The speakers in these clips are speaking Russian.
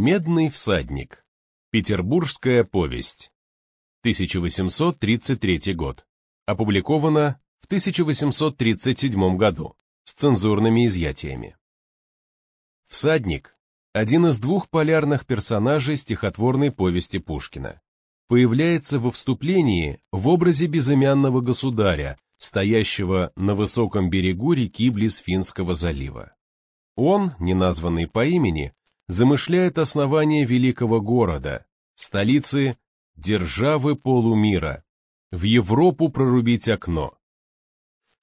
Медный всадник. Петербургская повесть. 1833 год. Опубликовано в 1837 году с цензурными изъятиями. Всадник – один из двух полярных персонажей стихотворной повести Пушкина. Появляется во вступлении в образе безымянного государя, стоящего на высоком берегу реки близ Финского залива. Он, неназванный по имени, замышляет основание великого города, столицы державы полумира, в Европу прорубить окно.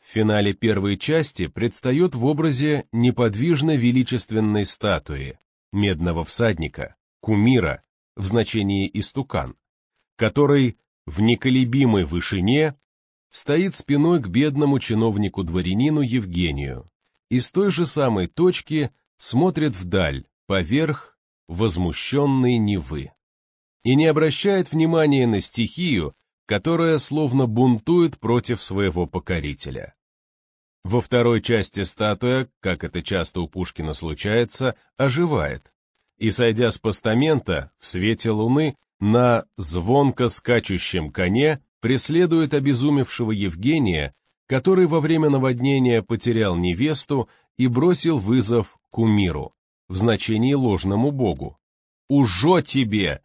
В финале первой части предстает в образе неподвижно величественной статуи, медного всадника, кумира, в значении истукан, который в неколебимой вышине стоит спиной к бедному чиновнику-дворянину Евгению и с той же самой точки смотрит вдаль, поверх возмущенной Невы. И не обращает внимания на стихию, которая словно бунтует против своего покорителя. Во второй части статуя, как это часто у Пушкина случается, оживает, и, сойдя с постамента, в свете луны, на звонко скачущем коне преследует обезумевшего Евгения, который во время наводнения потерял невесту и бросил вызов кумиру в значении ложному богу. «Ужо тебе!»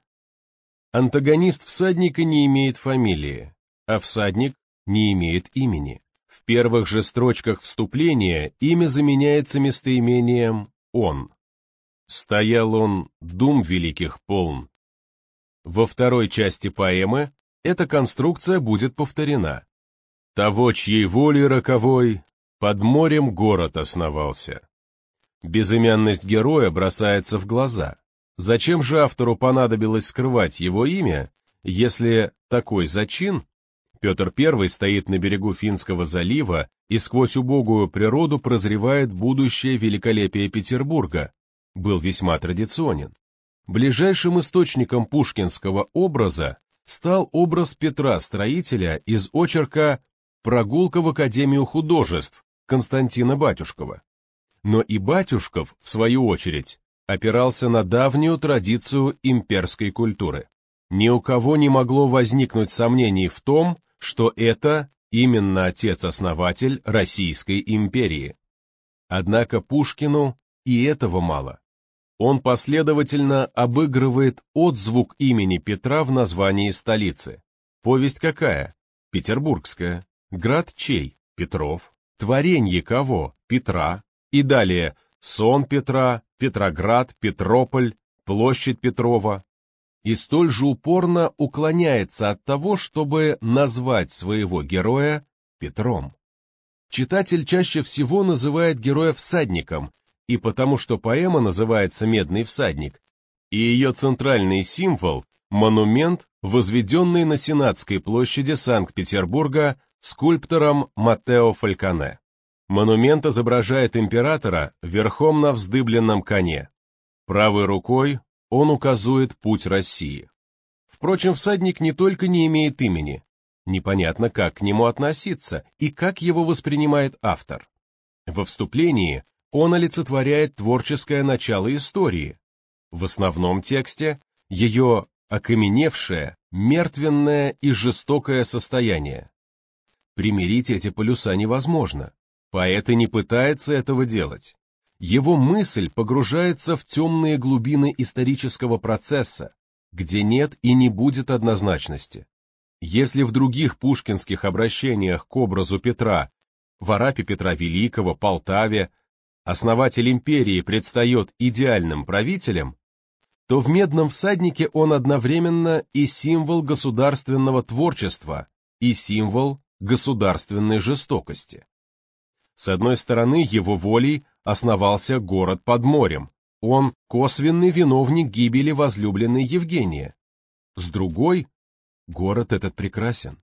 Антагонист всадника не имеет фамилии, а всадник не имеет имени. В первых же строчках вступления имя заменяется местоимением «он». Стоял он, дум великих полн. Во второй части поэмы эта конструкция будет повторена. Того, чьей волей роковой, под морем город основался. Безымянность героя бросается в глаза. Зачем же автору понадобилось скрывать его имя, если такой зачин? Петр I стоит на берегу Финского залива и сквозь убогую природу прозревает будущее великолепие Петербурга, был весьма традиционен. Ближайшим источником пушкинского образа стал образ Петра Строителя из очерка «Прогулка в Академию художеств» Константина Батюшкова но и Батюшков, в свою очередь, опирался на давнюю традицию имперской культуры. Ни у кого не могло возникнуть сомнений в том, что это именно отец-основатель Российской империи. Однако Пушкину и этого мало. Он последовательно обыгрывает отзвук имени Петра в названии столицы. Повесть какая? Петербургская. Град чей? Петров. Творенье кого? Петра. И далее Сон Петра, Петроград, Петрополь, площадь Петрова. И столь же упорно уклоняется от того, чтобы назвать своего героя Петром. Читатель чаще всего называет героя всадником, и потому что поэма называется «Медный всадник», и ее центральный символ – монумент, возведенный на Сенатской площади Санкт-Петербурга скульптором Матео Фальконе. Монумент изображает императора верхом на вздыбленном коне. Правой рукой он указывает путь России. Впрочем, всадник не только не имеет имени, непонятно, как к нему относиться и как его воспринимает автор. Во вступлении он олицетворяет творческое начало истории. В основном тексте ее окаменевшее, мертвенное и жестокое состояние. Примирить эти полюса невозможно. Поэт и не пытается этого делать. Его мысль погружается в темные глубины исторического процесса, где нет и не будет однозначности. Если в других пушкинских обращениях к образу Петра, в Арапе Петра Великого, Полтаве, основатель империи предстает идеальным правителем, то в «Медном всаднике» он одновременно и символ государственного творчества, и символ государственной жестокости. С одной стороны, его волей основался город под морем. Он косвенный виновник гибели возлюбленной Евгения. С другой, город этот прекрасен.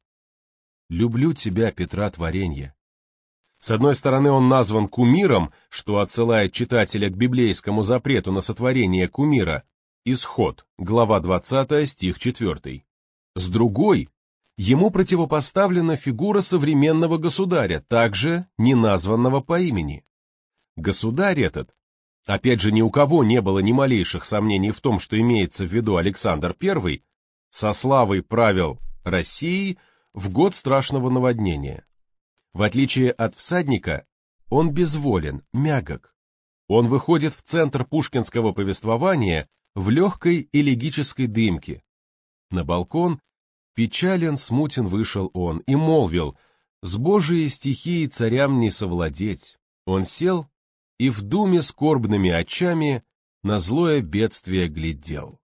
Люблю тебя, Петра Творенье. С одной стороны, он назван кумиром, что отсылает читателя к библейскому запрету на сотворение кумира, Исход, глава 20, стих 4. С другой, Ему противопоставлена фигура современного государя, также не названного по имени. Государь этот – опять же ни у кого не было ни малейших сомнений в том, что имеется в виду Александр I, со славой правил Россией в год страшного наводнения. В отличие от всадника, он безволен, мягок. Он выходит в центр пушкинского повествования в легкой элегической дымке. На балкон печален, смутен вышел он и молвил, «С Божией стихией царям не совладеть». Он сел и в думе скорбными очами на злое бедствие глядел.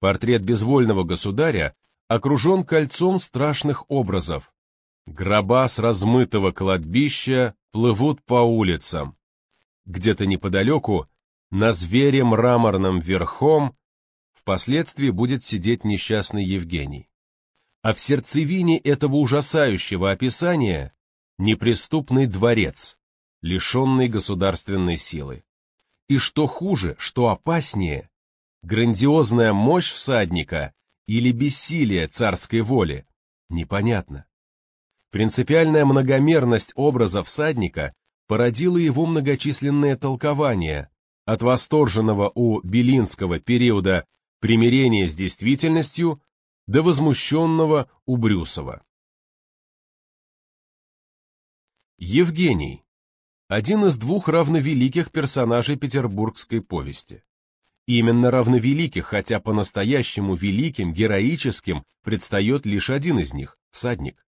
Портрет безвольного государя окружен кольцом страшных образов. Гроба с размытого кладбища плывут по улицам. Где-то неподалеку, на звере мраморном верхом, впоследствии будет сидеть несчастный Евгений. А в сердцевине этого ужасающего описания неприступный дворец, лишенный государственной силы. И что хуже, что опаснее, грандиозная мощь всадника или бессилие царской воли, непонятно. Принципиальная многомерность образа всадника породила его многочисленные толкования, от восторженного у Белинского периода примирения с действительностью до возмущенного у Брюсова. Евгений – один из двух равновеликих персонажей петербургской повести. Именно равновеликих, хотя по-настоящему великим, героическим, предстает лишь один из них – всадник.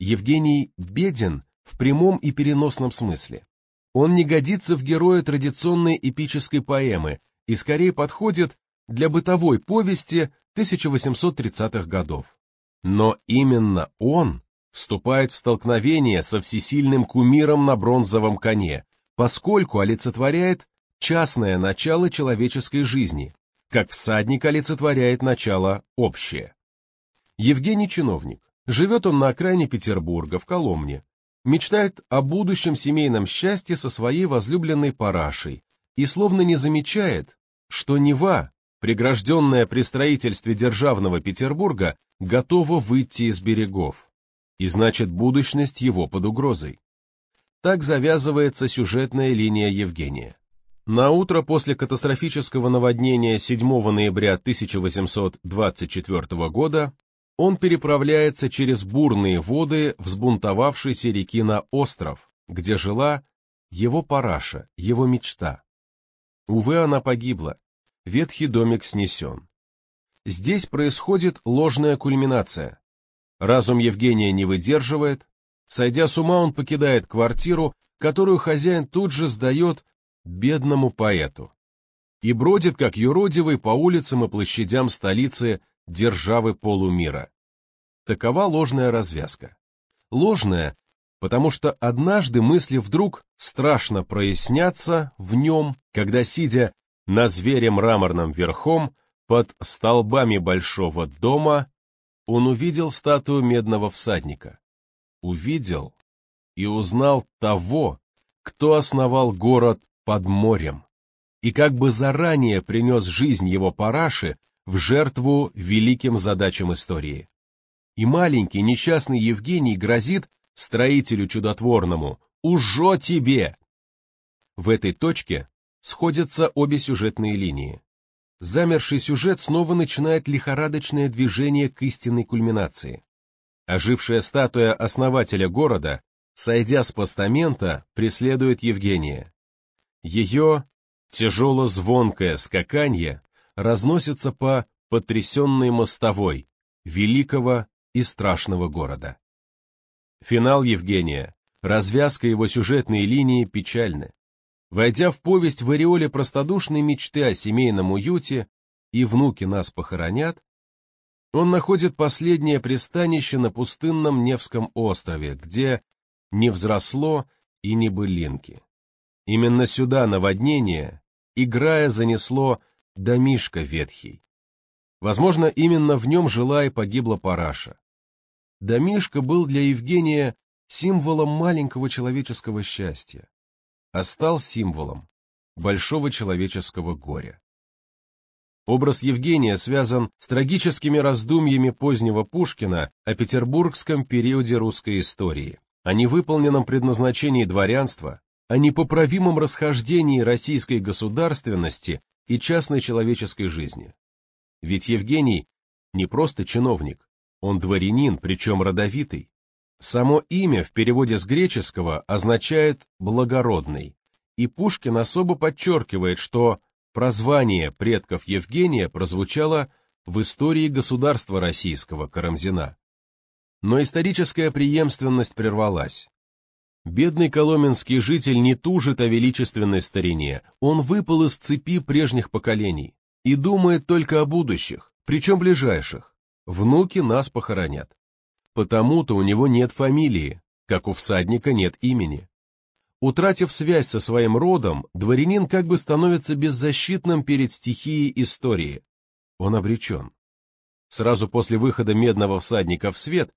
Евгений беден в прямом и переносном смысле. Он не годится в героя традиционной эпической поэмы и скорее подходит для бытовой повести 1830-х годов. Но именно он вступает в столкновение со всесильным кумиром на бронзовом коне, поскольку олицетворяет частное начало человеческой жизни, как всадник олицетворяет начало общее. Евгений чиновник. Живет он на окраине Петербурга, в Коломне. Мечтает о будущем семейном счастье со своей возлюбленной Парашей и словно не замечает, что Нева, прегражденная при строительстве державного Петербурга, готова выйти из берегов. И значит, будущность его под угрозой. Так завязывается сюжетная линия Евгения. На утро после катастрофического наводнения 7 ноября 1824 года он переправляется через бурные воды взбунтовавшейся реки на остров, где жила его параша, его мечта. Увы, она погибла, ветхий домик снесен. Здесь происходит ложная кульминация. Разум Евгения не выдерживает, сойдя с ума, он покидает квартиру, которую хозяин тут же сдает бедному поэту. И бродит, как юродивый, по улицам и площадям столицы державы полумира. Такова ложная развязка. Ложная, потому что однажды мысли вдруг страшно прояснятся в нем, когда, сидя на звере мраморном верхом, под столбами большого дома, он увидел статую медного всадника. Увидел и узнал того, кто основал город под морем, и как бы заранее принес жизнь его параши в жертву великим задачам истории. И маленький несчастный Евгений грозит строителю чудотворному «Ужо тебе!». В этой точке сходятся обе сюжетные линии. Замерший сюжет снова начинает лихорадочное движение к истинной кульминации. Ожившая статуя основателя города, сойдя с постамента, преследует Евгения. Ее тяжело-звонкое скаканье разносится по потрясенной мостовой великого и страшного города. Финал Евгения, развязка его сюжетной линии печальны. Войдя в повесть в ореоле простодушной мечты о семейном уюте и внуки нас похоронят, он находит последнее пристанище на пустынном Невском острове, где не взросло и не былинки. Именно сюда наводнение, играя, занесло домишко ветхий. Возможно, именно в нем жила и погибла Параша. Домишко был для Евгения символом маленького человеческого счастья, а стал символом большого человеческого горя. Образ Евгения связан с трагическими раздумьями позднего Пушкина о петербургском периоде русской истории, о невыполненном предназначении дворянства, о непоправимом расхождении российской государственности и частной человеческой жизни. Ведь Евгений не просто чиновник, он дворянин, причем родовитый. Само имя в переводе с греческого означает «благородный», и Пушкин особо подчеркивает, что прозвание предков Евгения прозвучало в истории государства российского Карамзина. Но историческая преемственность прервалась. Бедный коломенский житель не тужит о величественной старине, он выпал из цепи прежних поколений и думает только о будущих, причем ближайших. Внуки нас похоронят. Потому-то у него нет фамилии, как у всадника нет имени. Утратив связь со своим родом, дворянин как бы становится беззащитным перед стихией истории. Он обречен. Сразу после выхода «Медного всадника» в свет,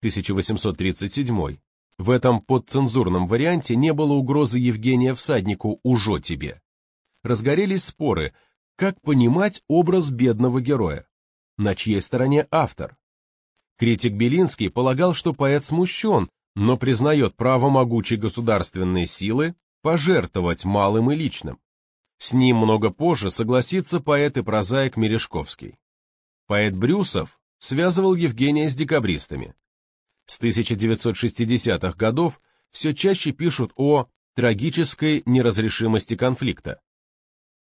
1837 в этом подцензурном варианте не было угрозы Евгения Всаднику «Ужо тебе». Разгорелись споры, как понимать образ бедного героя, на чьей стороне автор. Критик Белинский полагал, что поэт смущен, но признает право могучей государственной силы пожертвовать малым и личным. С ним много позже согласится поэт и прозаик Мережковский. Поэт Брюсов связывал Евгения с декабристами. С 1960-х годов все чаще пишут о трагической неразрешимости конфликта.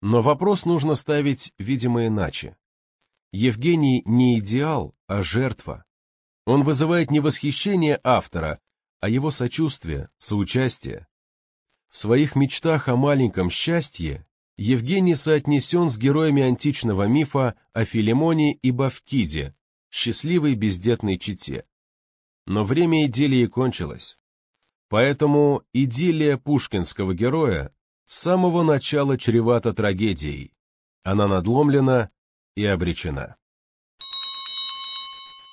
Но вопрос нужно ставить, видимо, иначе. Евгений не идеал, а жертва. Он вызывает не восхищение автора, а его сочувствие, соучастие. В своих мечтах о маленьком счастье Евгений соотнесен с героями античного мифа о Филимоне и Бавкиде, счастливой бездетной чете. Но время идиллии кончилось. Поэтому идиллия пушкинского героя с самого начала чревата трагедией. Она надломлена и обречена.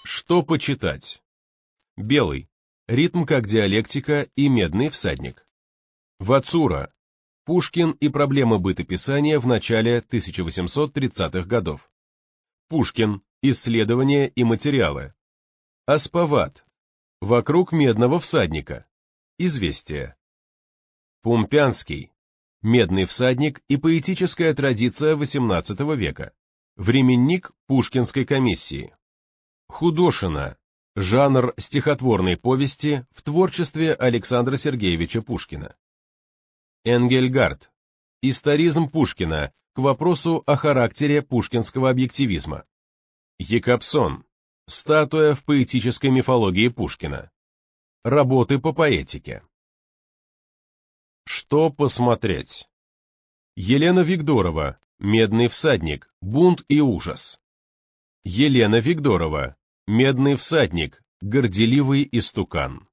Что почитать? Белый. Ритм как диалектика и медный всадник. Вацура. Пушкин и проблемы бытописания в начале 1830-х годов. Пушкин. Исследования и материалы. Аспават. Вокруг медного всадника. Известия. Пумпянский. Медный всадник и поэтическая традиция XVIII века. Временник Пушкинской комиссии. Худошина. Жанр стихотворной повести в творчестве Александра Сергеевича Пушкина. Энгельгард. Историзм Пушкина к вопросу о характере пушкинского объективизма. Якобсон. Статуя в поэтической мифологии Пушкина. Работы по поэтике. Что посмотреть? Елена Викторова. Медный всадник. Бунт и ужас. Елена Викторова. Медный всадник, горделивый истукан.